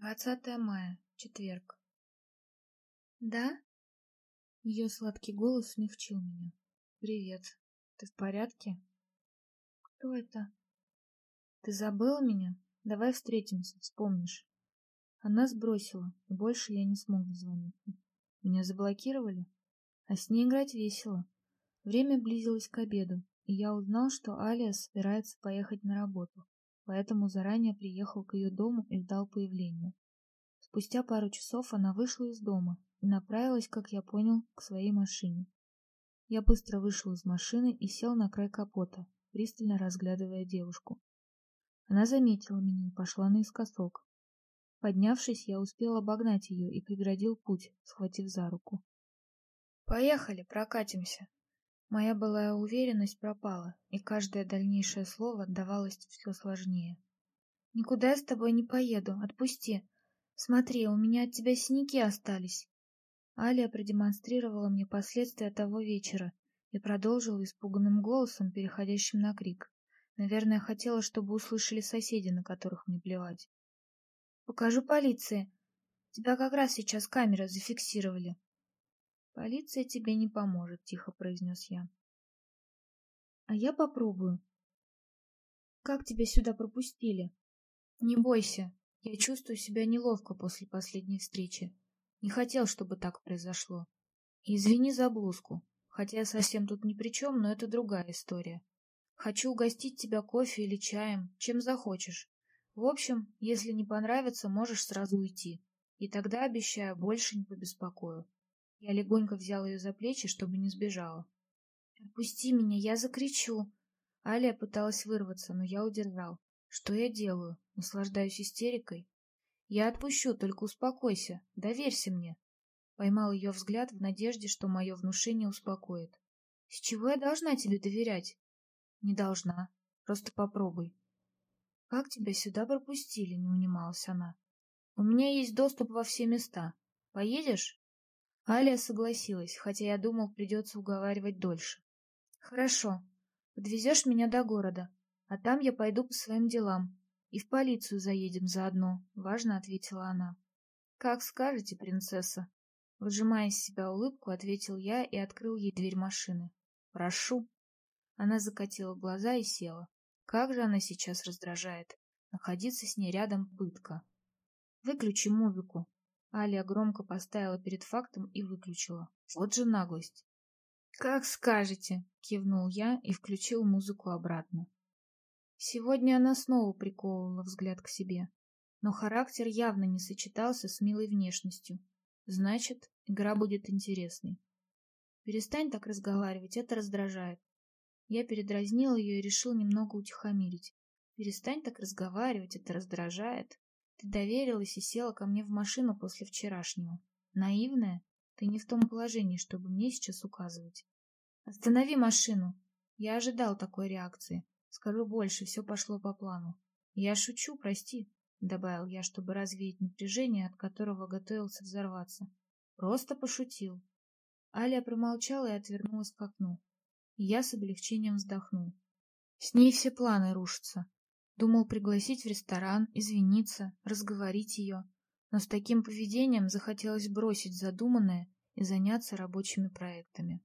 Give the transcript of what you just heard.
20 мая, четверг. Да? Ее сладкий голос смягчил меня. Привет. Ты в порядке? Кто это? Ты забыла меня? Давай встретимся, вспомнишь. Она сбросила, и больше я не смог дозвониться. Меня заблокировали? А с ней играть весело. Время близилось к обеду, и я узнал, что Алия собирается поехать на работу поэтому заранее приехал к ее дому и ждал появления. Спустя пару часов она вышла из дома и направилась, как я понял, к своей машине. Я быстро вышел из машины и сел на край капота, пристально разглядывая девушку. Она заметила меня и пошла наискосок. Поднявшись, я успел обогнать ее и преградил путь, схватив за руку. «Поехали, прокатимся!» Моя былая уверенность пропала, и каждое дальнейшее слово давалось все сложнее. «Никуда я с тобой не поеду, отпусти. Смотри, у меня от тебя синяки остались». Алия продемонстрировала мне последствия того вечера и продолжила испуганным голосом, переходящим на крик. Наверное, хотела, чтобы услышали соседи, на которых мне плевать. «Покажу полиции. Тебя как раз сейчас камеры зафиксировали. «Полиция тебе не поможет», — тихо произнес я. «А я попробую». «Как тебя сюда пропустили?» «Не бойся, я чувствую себя неловко после последней встречи. Не хотел, чтобы так произошло. извини за блузку, хотя я совсем тут ни при чем, но это другая история. Хочу угостить тебя кофе или чаем, чем захочешь. В общем, если не понравится, можешь сразу уйти. И тогда, обещаю, больше не побеспокою. Я легонько взял ее за плечи, чтобы не сбежала. «Отпусти меня, я закричу!» Алия пыталась вырваться, но я удержал. «Что я делаю? Наслаждаюсь истерикой?» «Я отпущу, только успокойся, доверься мне!» Поймал ее взгляд в надежде, что мое внушение успокоит. «С чего я должна тебе доверять?» «Не должна. Просто попробуй». «Как тебя сюда пропустили?» — не унималась она. «У меня есть доступ во все места. Поедешь?» Алия согласилась, хотя я думал, придется уговаривать дольше. «Хорошо. Подвезешь меня до города, а там я пойду по своим делам. И в полицию заедем заодно», — важно ответила она. «Как скажете, принцесса». Выжимая из себя улыбку, ответил я и открыл ей дверь машины. «Прошу». Она закатила глаза и села. Как же она сейчас раздражает. Находиться с ней рядом пытка. «Выключи музыку», Алия громко поставила перед фактом и выключила. Вот же наглость. «Как скажете!» — кивнул я и включил музыку обратно. Сегодня она снова приковывала взгляд к себе, но характер явно не сочетался с милой внешностью. Значит, игра будет интересной. Перестань так разговаривать, это раздражает. Я передразнил ее и решил немного утихомирить. Перестань так разговаривать, это раздражает. Ты доверилась и села ко мне в машину после вчерашнего. Наивная? Ты не в том положении, чтобы мне сейчас указывать. Останови машину. Я ожидал такой реакции. Скажу больше, все пошло по плану. Я шучу, прости, — добавил я, чтобы развеять напряжение, от которого готовился взорваться. Просто пошутил. Аля промолчала и отвернулась к окну. я с облегчением вздохнул. С ней все планы рушатся. Думал пригласить в ресторан, извиниться, разговорить ее. Но с таким поведением захотелось бросить задуманное и заняться рабочими проектами.